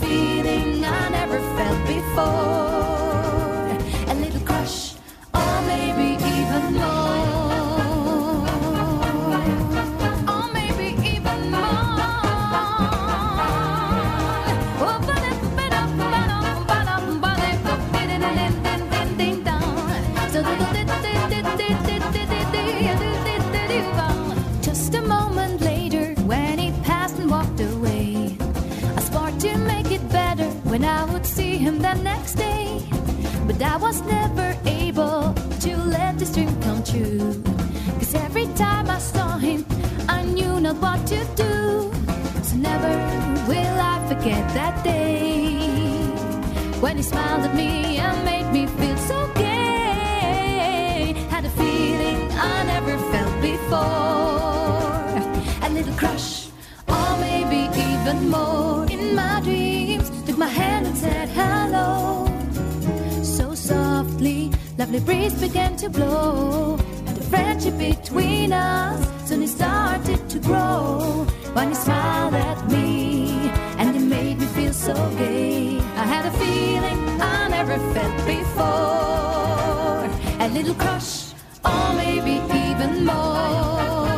feeling I never felt before. was never able to let this dream come true. Cause every time I saw him, I knew not what to do. So never will I forget that day when he smiled at me and made me feel so gay. Had a feeling I never felt before. lovely breeze began to blow, and the friendship between us soon started to grow. When he smiled at me, and it made me feel so gay. I had a feeling I never felt before, a little crush, or maybe even more.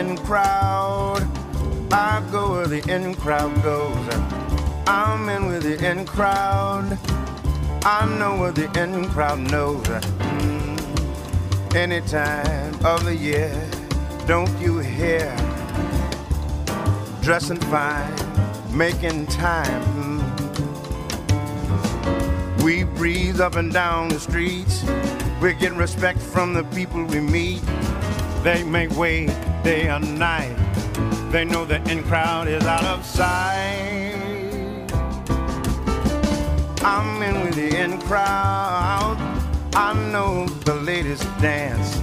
In crowd. I go where the in crowd goes. I'm in with the in crowd. I know what the in crowd knows. Mm. Any time of the year, don't you hear? Dressing fine, making time. Mm. We breathe up and down the streets. We're getting respect from the people we meet. They make way day and night. They know the in crowd is out of sight. I'm in with the in crowd. I know the ladies dance.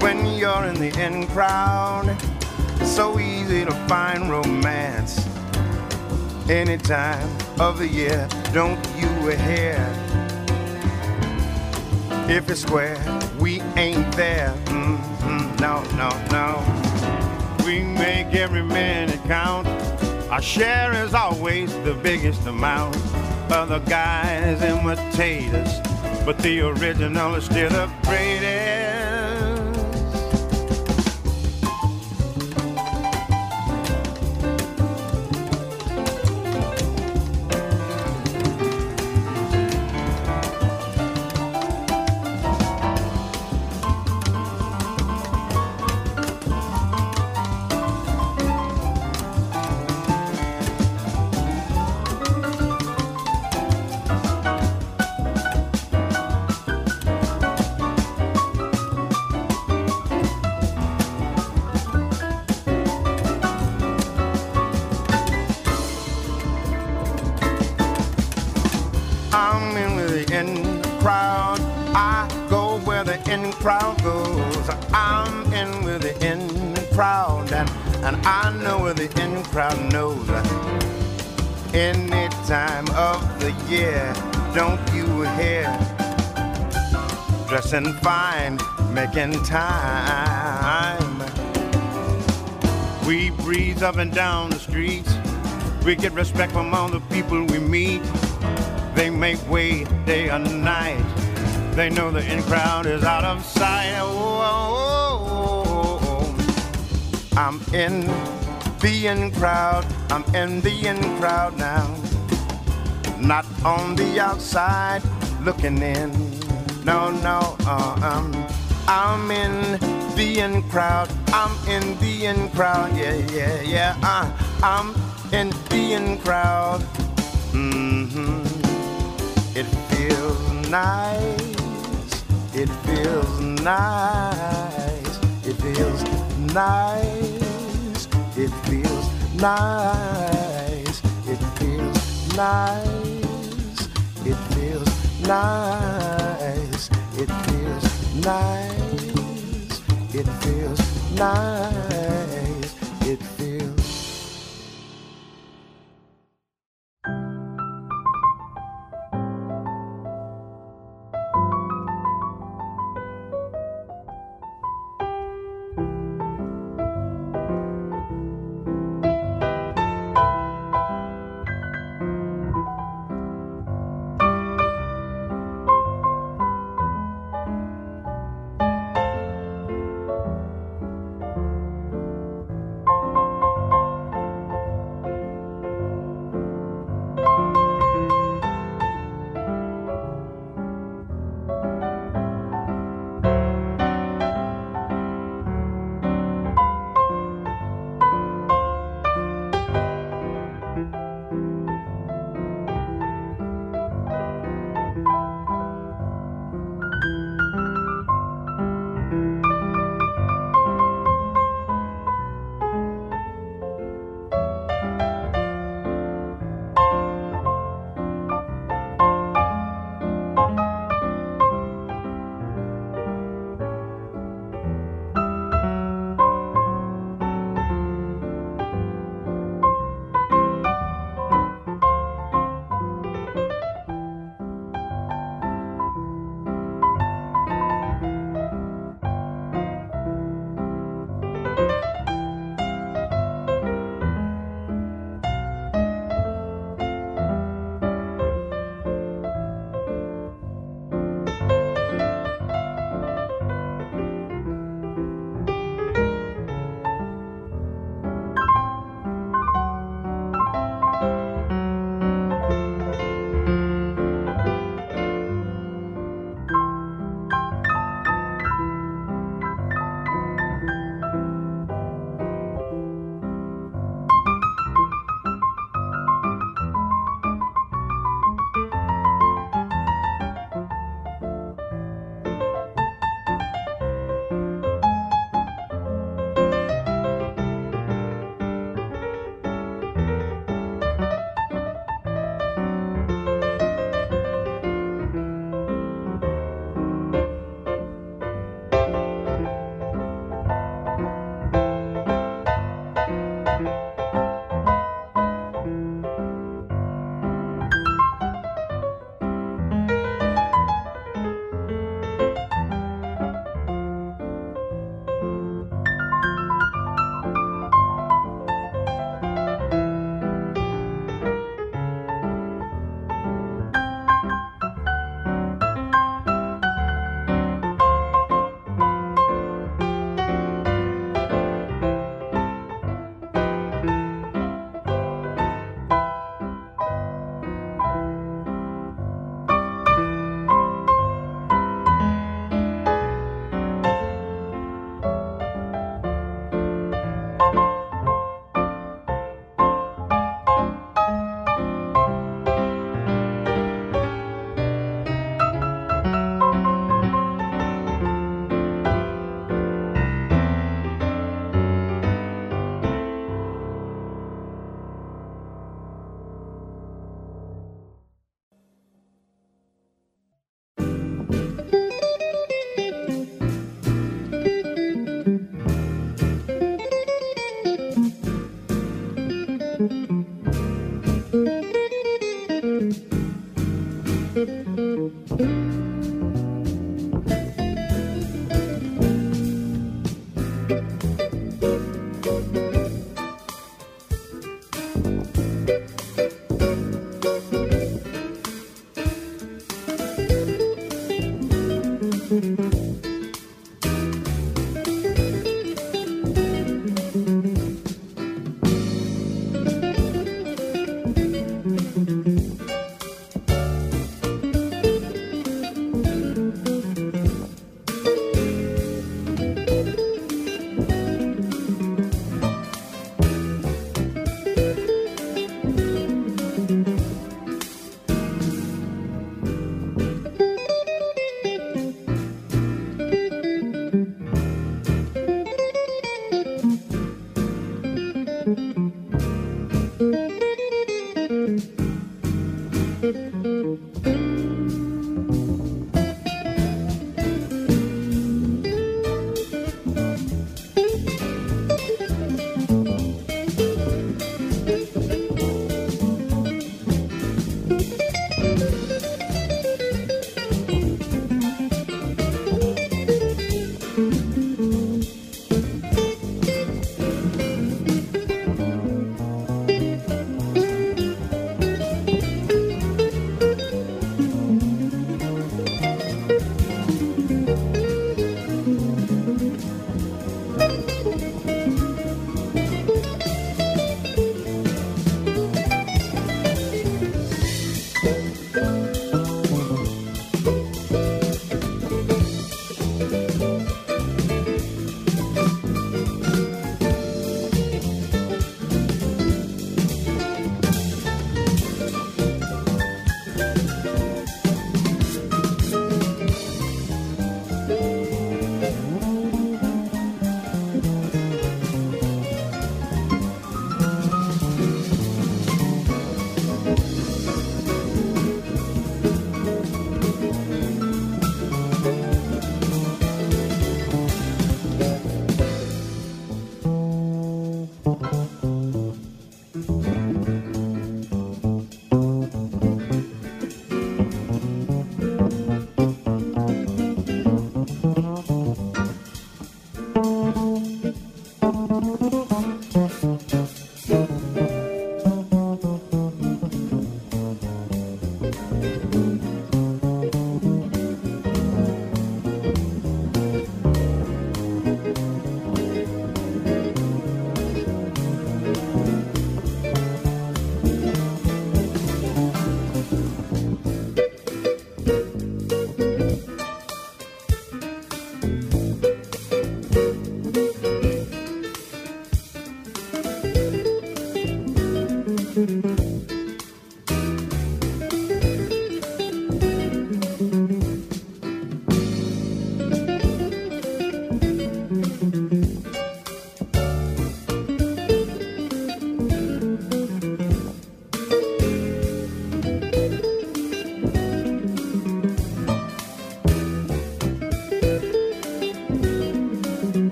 When you're in the in crowd, so easy to find romance. Any time of the year, don't you hear? If it's square, we ain't there. Mm-hmm, no, no, no we make every minute count. Our share is always the biggest amount. Other guys imitate us, but the original is still the greatest. Making time. We breeze up and down the streets. We get respect from all the people we meet. They make way day and night. They know the in crowd is out of sight. Oh, I'm in the in crowd. I'm in the in crowd now. Not on the outside looking in no, no, uh, um, I'm in the in crowd. I'm in the in crowd. Yeah, yeah, yeah. Uh, I'm in the in crowd. Mm-hmm. It feels nice. It feels nice. It feels nice. It feels nice. It feels nice. It feels nice. It feels nice. It feels nice.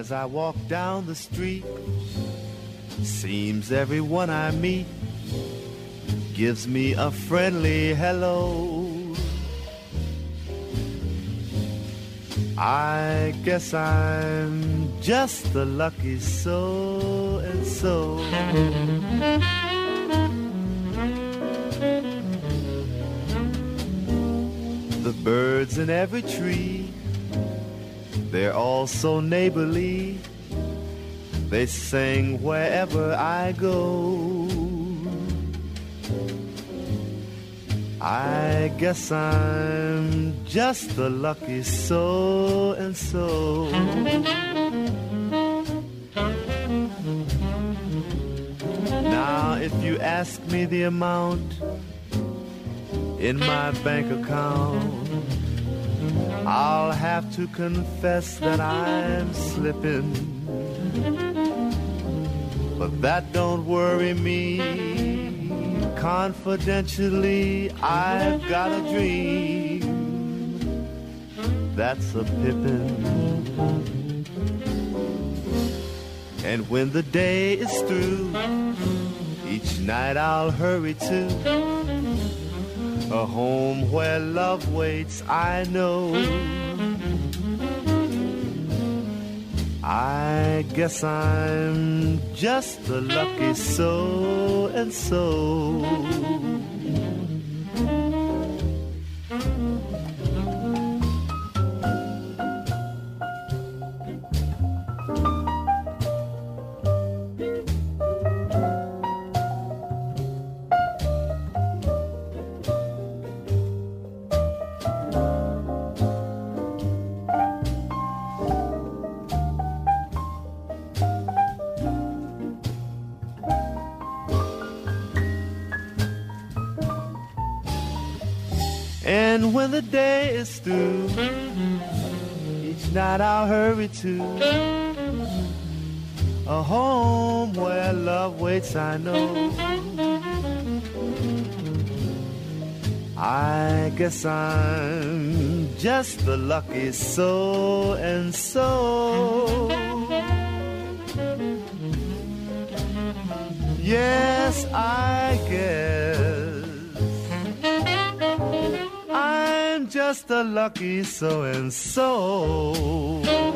As I walk down the street, seems everyone I meet gives me a friendly hello. I guess I'm just the lucky so and so. The birds in every tree they're all so neighborly. They sing wherever I go. I guess I'm just the lucky so and so. Now, if you ask me the amount in my bank account, I'll have to confess that I'm slipping. But that don't worry me. Confidentially, I've got a dream. That's a pippin'. And when the day is through, each night I'll hurry to a home where love waits, I know. I guess I'm just a lucky so and so. Night I'll hurry to a home where love waits, I know. I guess I'm just the lucky so and so. Yes, I guess just a lucky so and so.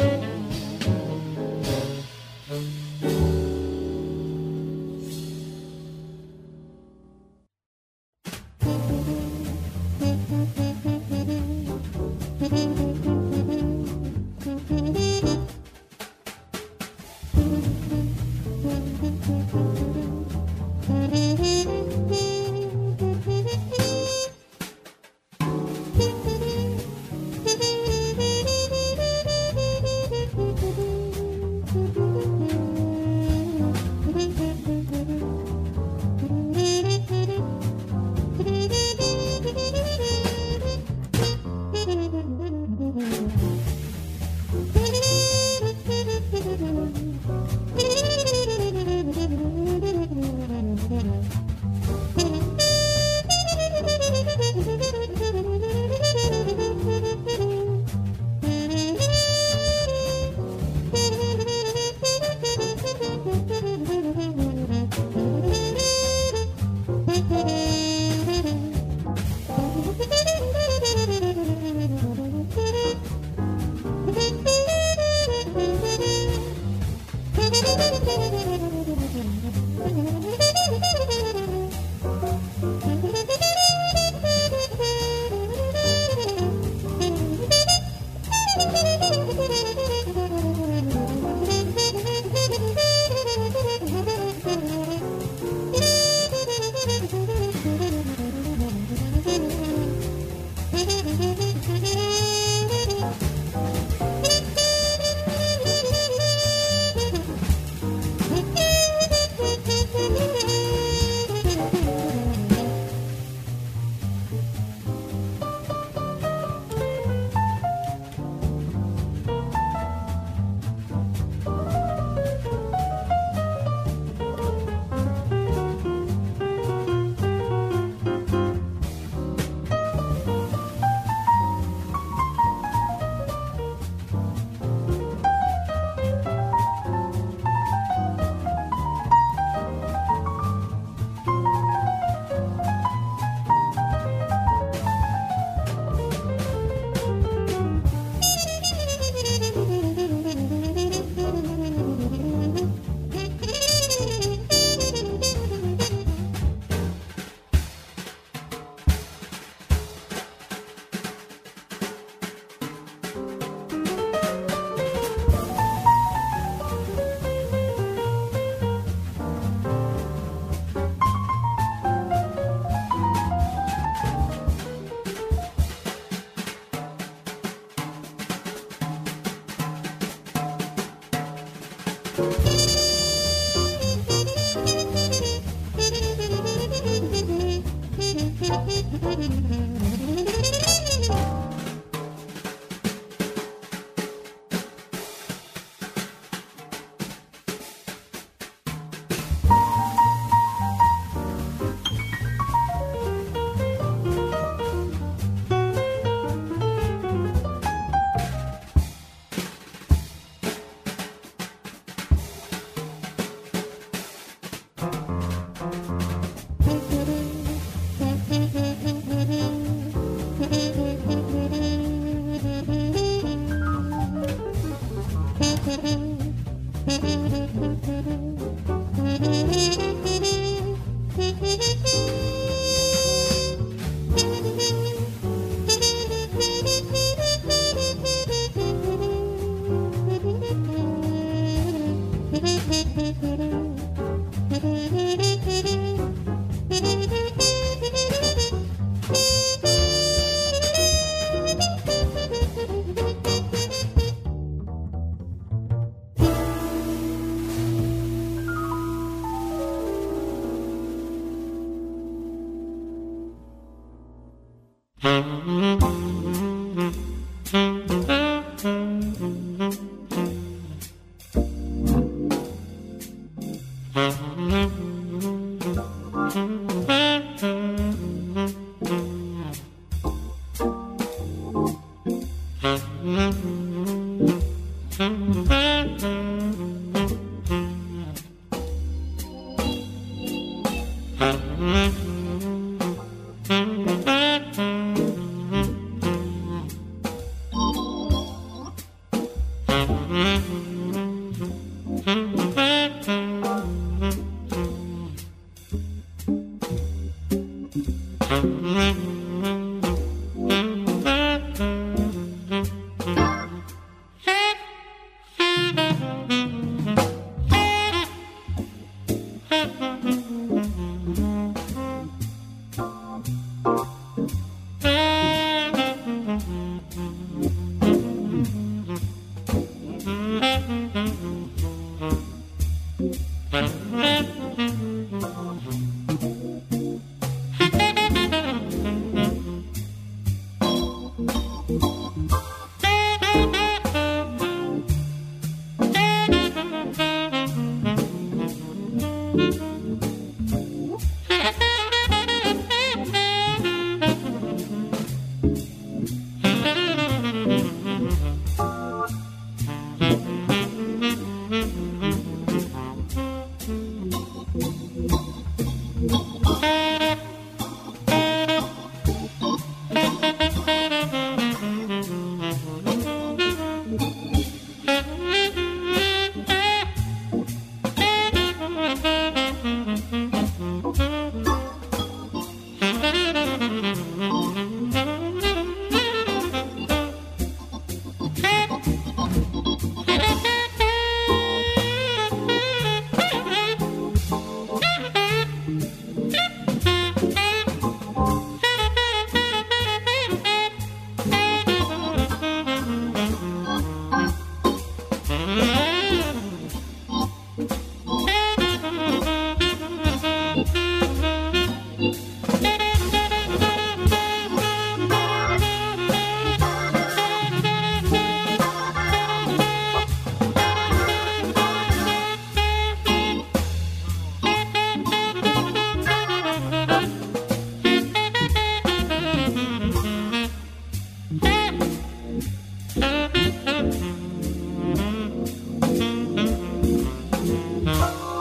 Mm-hmm.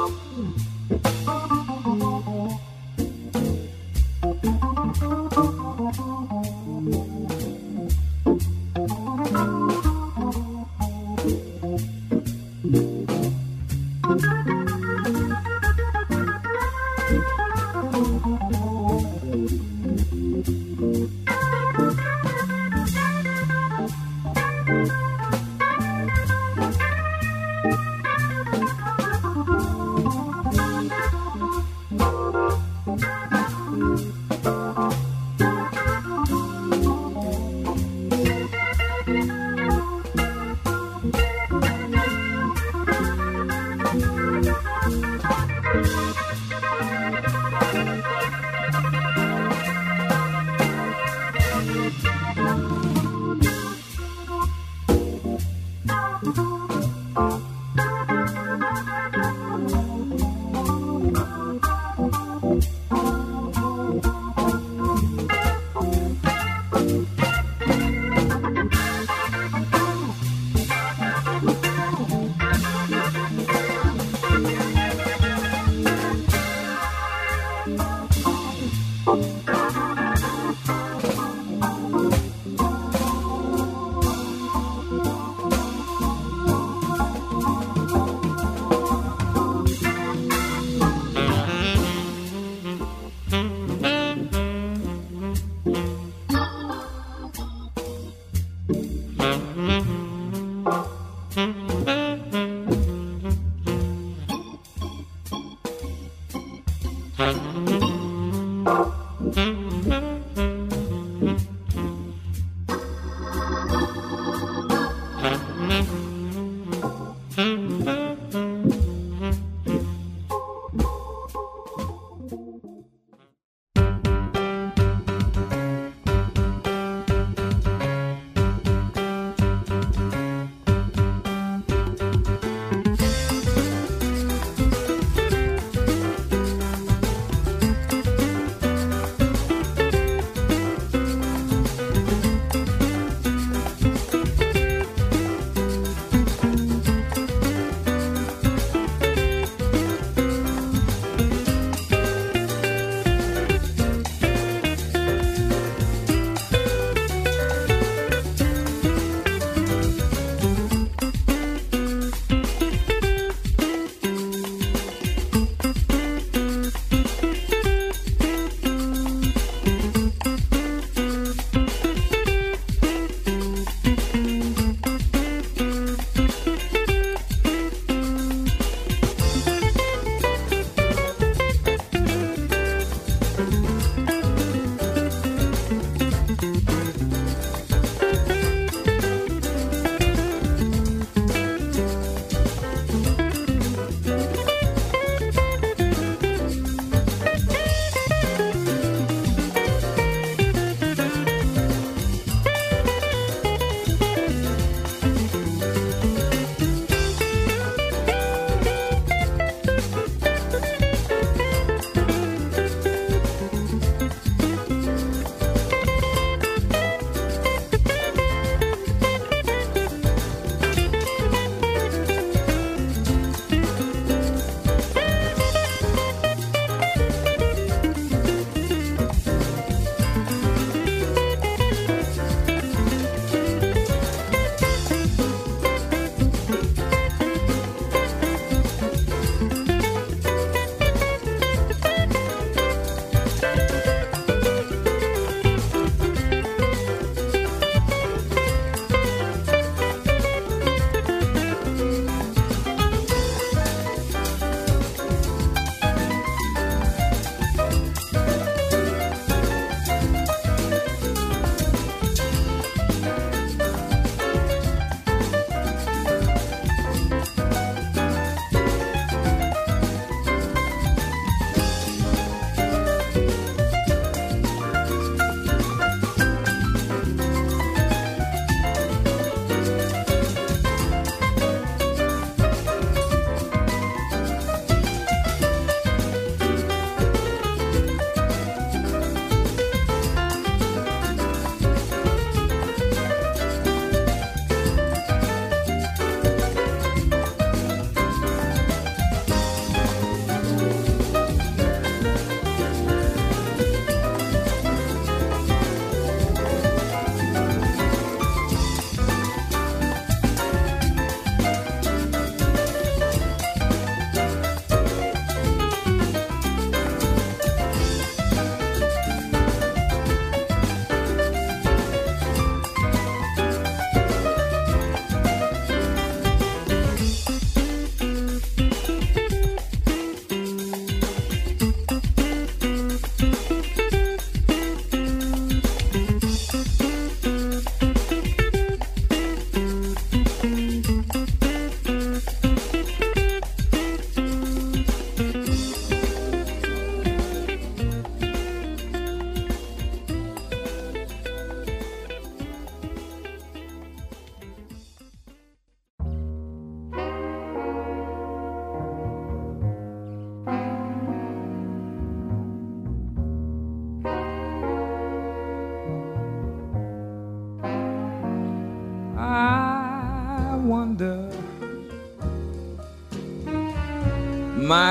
Oh,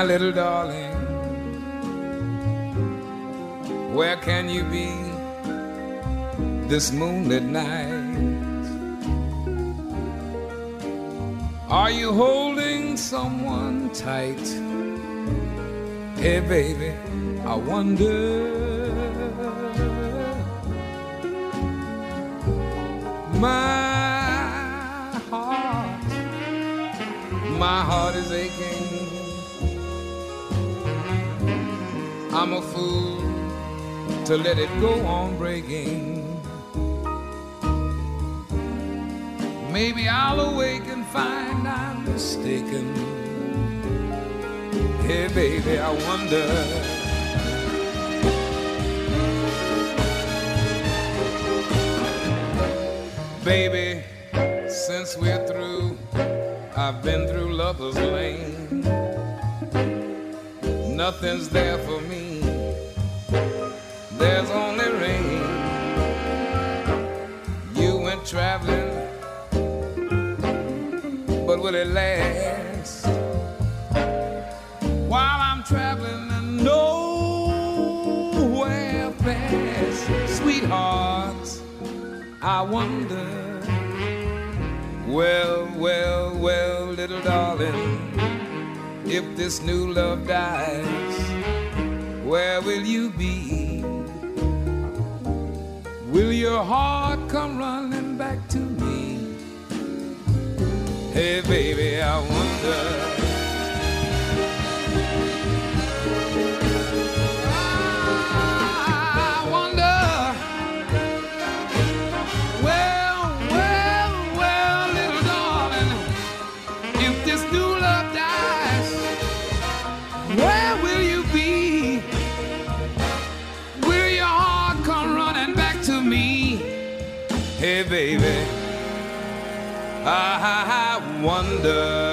My little darling, where can you be this moonlit night? Are you holding someone tight? Hey, baby, I wonder. I'm a fool to let it go on breaking. Maybe I'll awake and find I'm mistaken. Hey, baby, I wonder. Baby, since we're through, I've been through Lover's Lane. Nothing's there for me, traveling, but will it last? While I'm traveling and nowhere fast, sweethearts, I wonder. Well, well, well, little darling, if this new love dies, where will you be? Will your heart come running back to me? Hey, baby, I wonder. Baby, I wonder.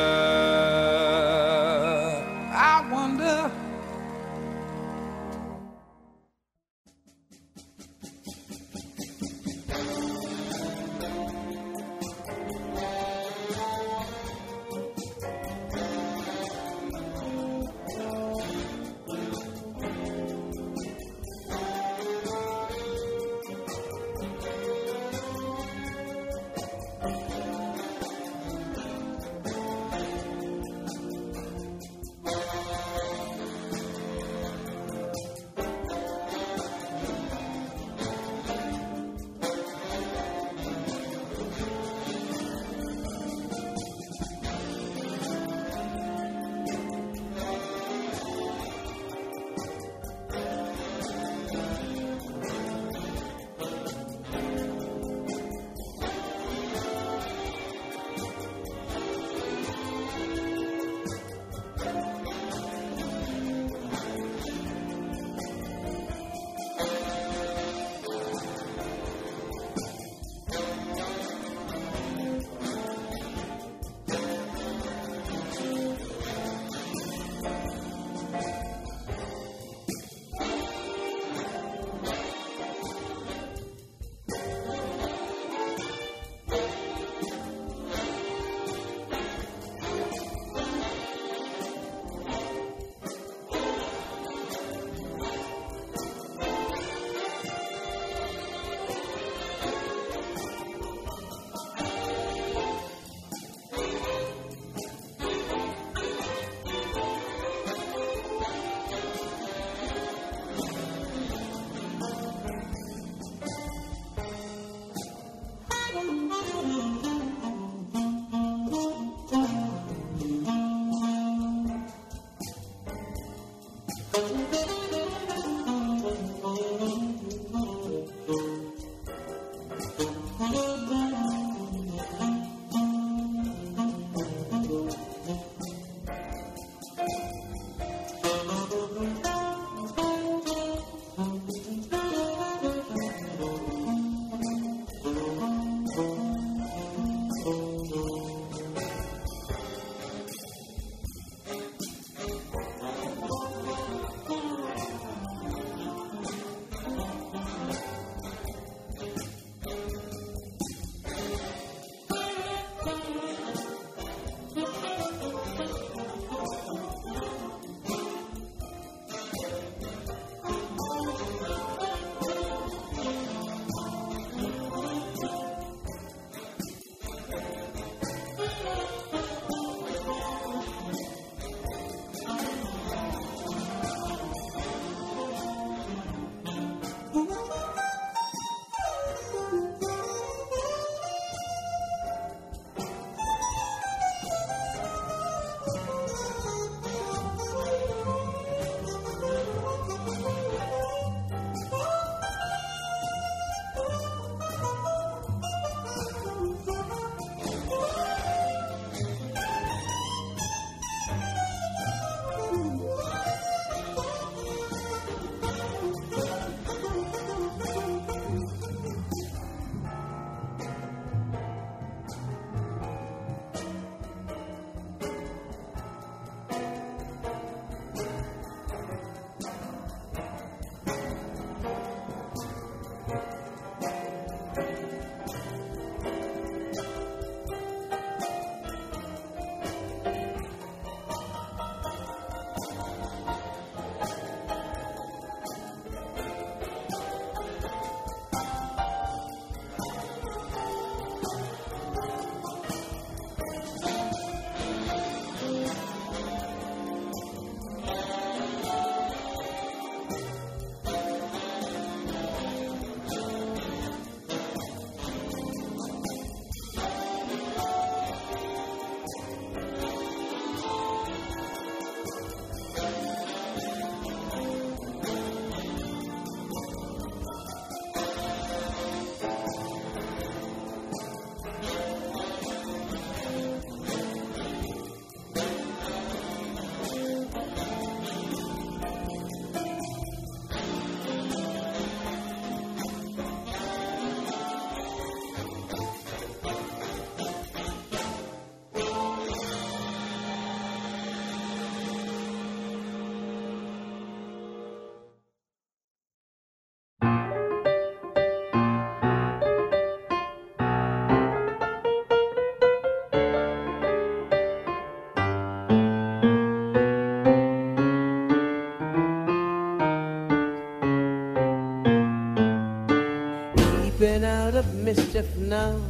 now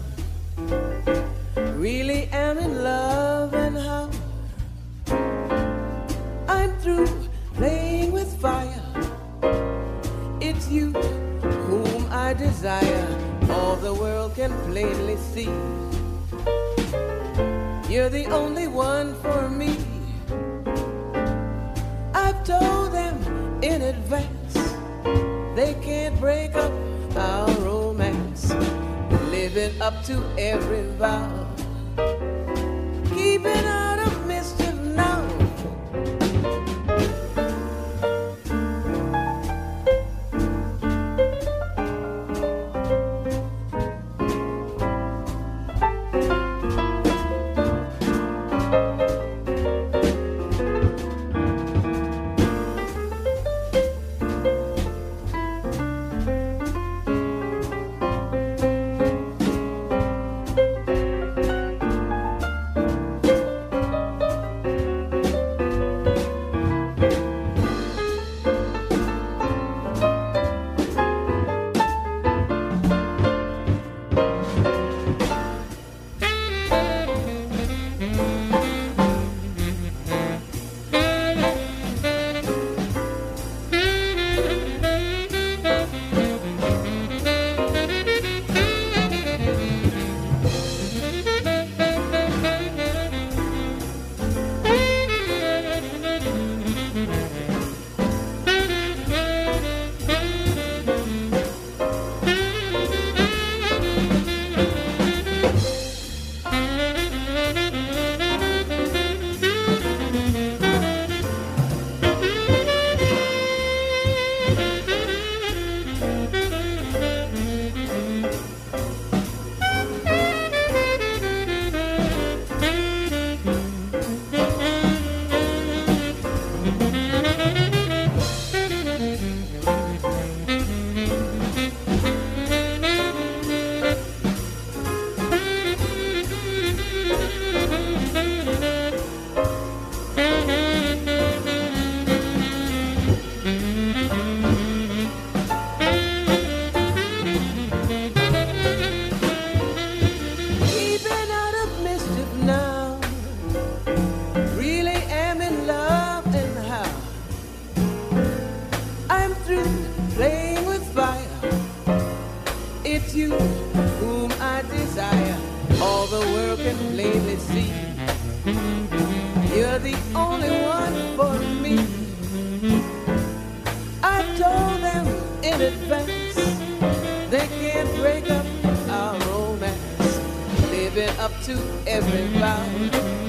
world can plainly see. You're the only one for me. I told them in advance they can't break up our romance, living up to every vow.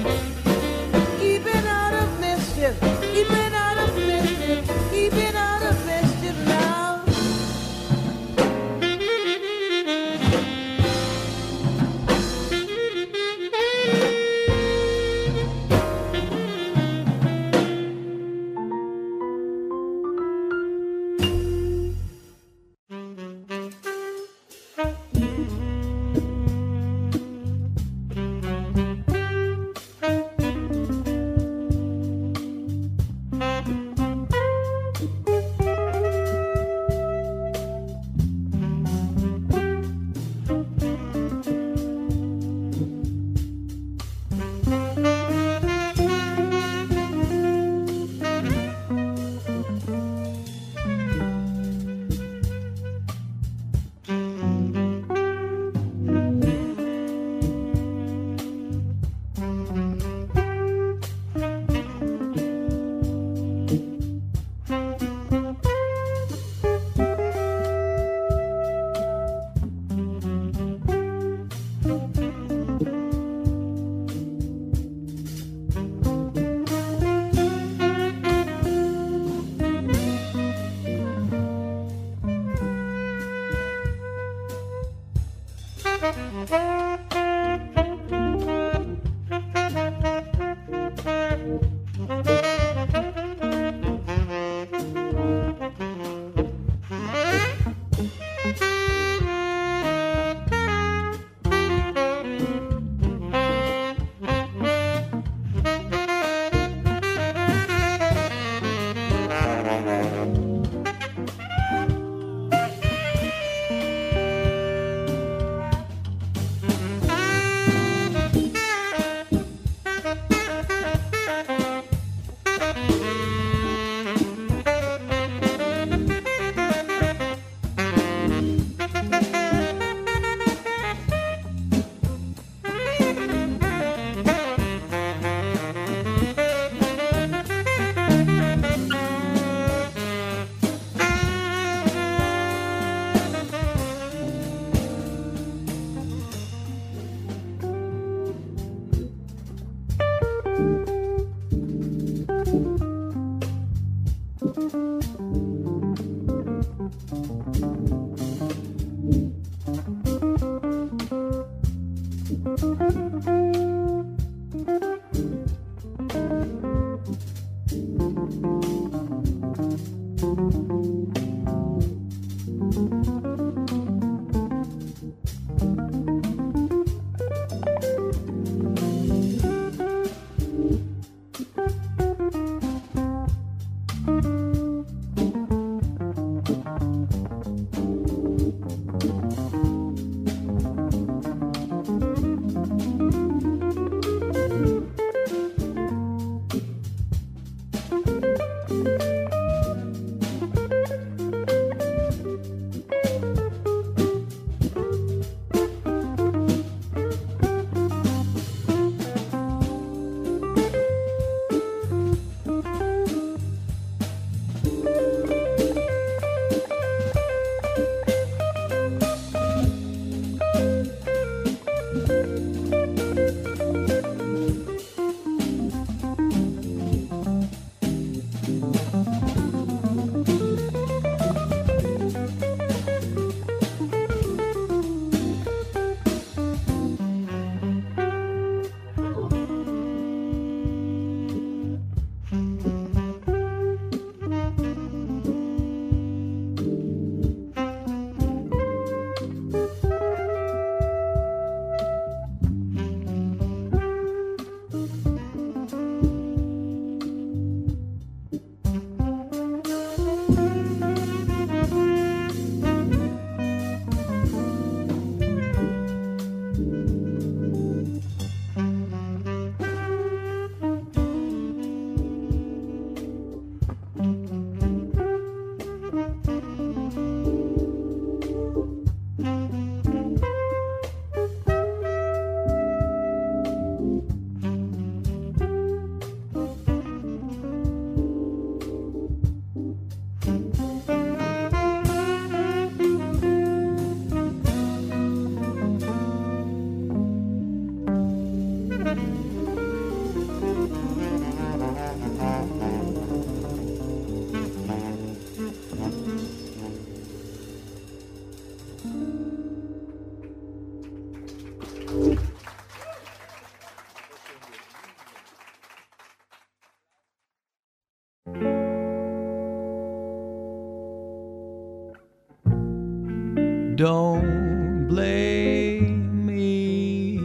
Don't blame me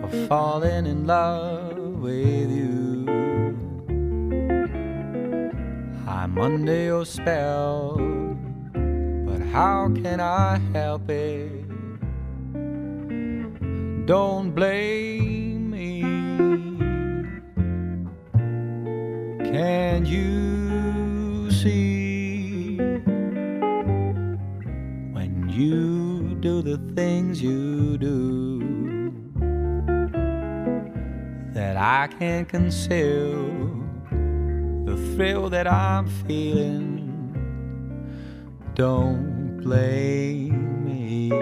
for falling in love with you. I'm under your spell, but how can I help it? Don't blame I can't conceal the thrill that I'm feeling. Don't blame me.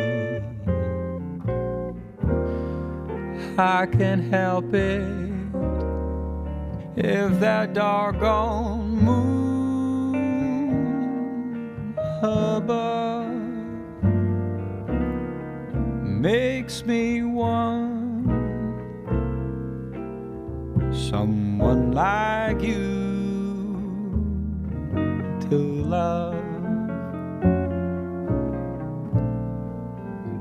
I can't help it if that doggone moon above makes me want someone like you to love.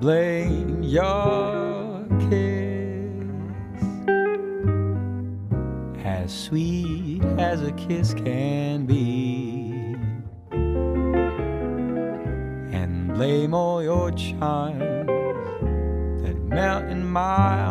Blame your kiss as sweet as a kiss can be, and blame all your charms that melt in my